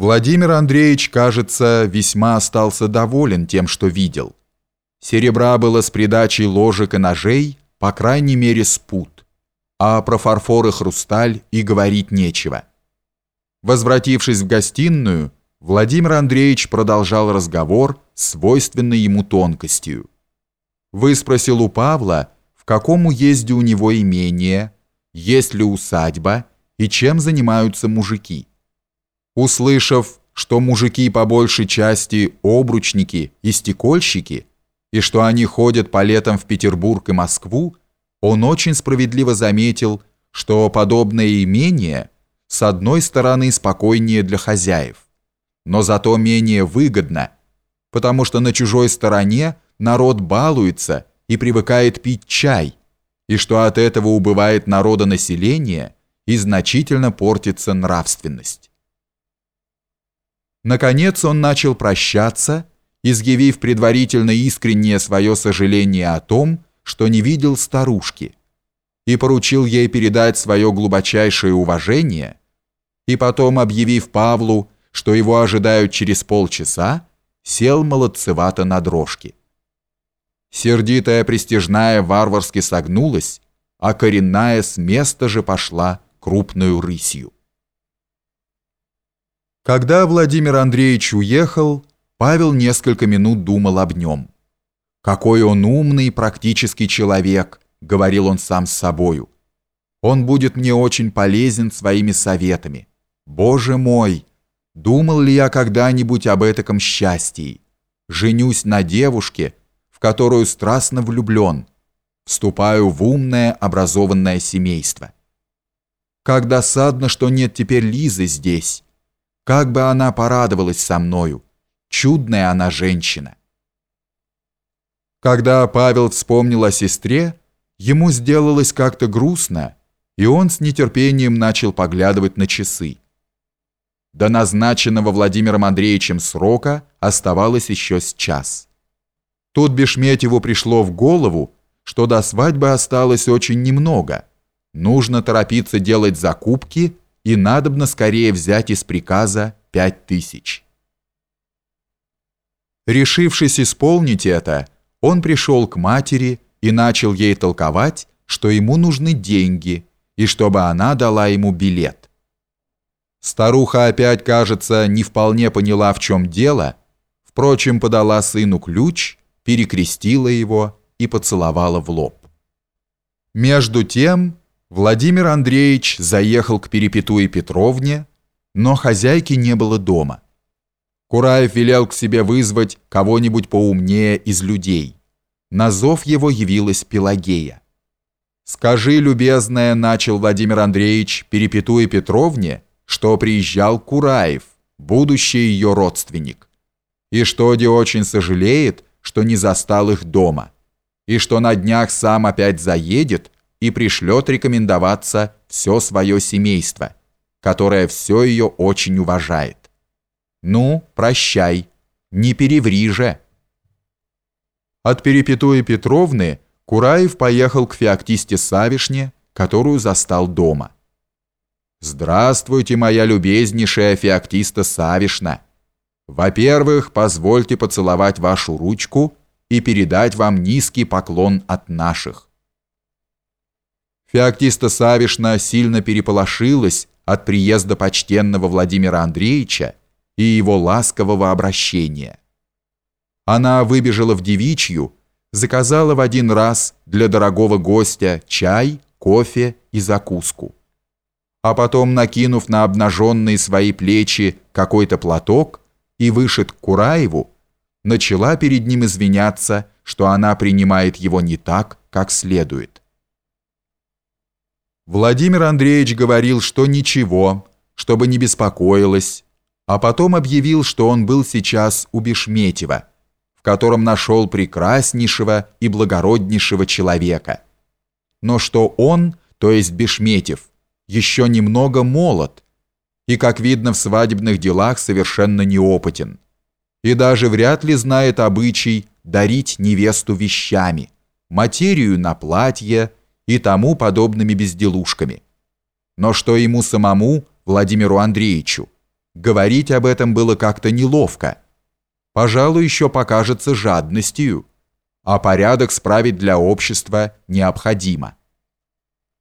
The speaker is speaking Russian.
Владимир Андреевич, кажется, весьма остался доволен тем, что видел. Серебра было с придачей ложек и ножей, по крайней мере, спут, а про фарфор и хрусталь и говорить нечего. Возвратившись в гостиную, Владимир Андреевич продолжал разговор с свойственной ему тонкостью. Выспросил у Павла, в каком уезде у него имение, есть ли усадьба и чем занимаются мужики. Услышав, что мужики по большей части обручники и стекольщики, и что они ходят по летам в Петербург и Москву, он очень справедливо заметил, что подобное имение с одной стороны спокойнее для хозяев, но зато менее выгодно, потому что на чужой стороне народ балуется и привыкает пить чай, и что от этого убывает народонаселение и значительно портится нравственность. Наконец он начал прощаться, изъявив предварительно искреннее свое сожаление о том, что не видел старушки, и поручил ей передать свое глубочайшее уважение, и потом, объявив Павлу, что его ожидают через полчаса, сел молодцевато на дрожке. Сердитая престижная варварски согнулась, а коренная с места же пошла крупную рысью. Когда Владимир Андреевич уехал, Павел несколько минут думал об нем. «Какой он умный и практический человек», — говорил он сам с собою. «Он будет мне очень полезен своими советами. Боже мой, думал ли я когда-нибудь об этаком счастье? Женюсь на девушке, в которую страстно влюблен, вступаю в умное образованное семейство. Как досадно, что нет теперь Лизы здесь» Как бы она порадовалась со мною. Чудная она женщина. Когда Павел вспомнил о сестре, ему сделалось как-то грустно, и он с нетерпением начал поглядывать на часы. До назначенного Владимиром Андреевичем срока оставалось еще с час. Тут Бешметьеву пришло в голову, что до свадьбы осталось очень немного. Нужно торопиться делать закупки и надобно скорее взять из приказа пять тысяч. Решившись исполнить это, он пришел к матери и начал ей толковать, что ему нужны деньги и чтобы она дала ему билет. Старуха опять, кажется, не вполне поняла, в чем дело, впрочем, подала сыну ключ, перекрестила его и поцеловала в лоб. Между тем Владимир Андреевич заехал к Перепетуе Петровне, но хозяйки не было дома. Кураев велел к себе вызвать кого-нибудь поумнее из людей. На зов его явилась Пелагея. «Скажи, любезная, — начал Владимир Андреевич, Перепетуе Петровне, что приезжал Кураев, будущий ее родственник, и что Ди очень сожалеет, что не застал их дома, и что на днях сам опять заедет, и пришлет рекомендоваться все свое семейство, которое все ее очень уважает. Ну, прощай, не переври же. От Перепетуи Петровны Кураев поехал к Феоктисте Савишне, которую застал дома. «Здравствуйте, моя любезнейшая Феоктиста Савишна. Во-первых, позвольте поцеловать вашу ручку и передать вам низкий поклон от наших. Феоктиста Савишна сильно переполошилась от приезда почтенного Владимира Андреевича и его ласкового обращения. Она выбежала в девичью, заказала в один раз для дорогого гостя чай, кофе и закуску. А потом, накинув на обнаженные свои плечи какой-то платок и вышед к Кураеву, начала перед ним извиняться, что она принимает его не так, как следует. Владимир Андреевич говорил, что ничего, чтобы не беспокоилась, а потом объявил, что он был сейчас у Бешметьева, в котором нашел прекраснейшего и благороднейшего человека. Но что он, то есть Бешметьев, еще немного молод и, как видно в свадебных делах, совершенно неопытен, и даже вряд ли знает обычай дарить невесту вещами, материю на платье, и тому подобными безделушками. Но что ему самому, Владимиру Андреевичу, говорить об этом было как-то неловко. Пожалуй, еще покажется жадностью, а порядок справить для общества необходимо.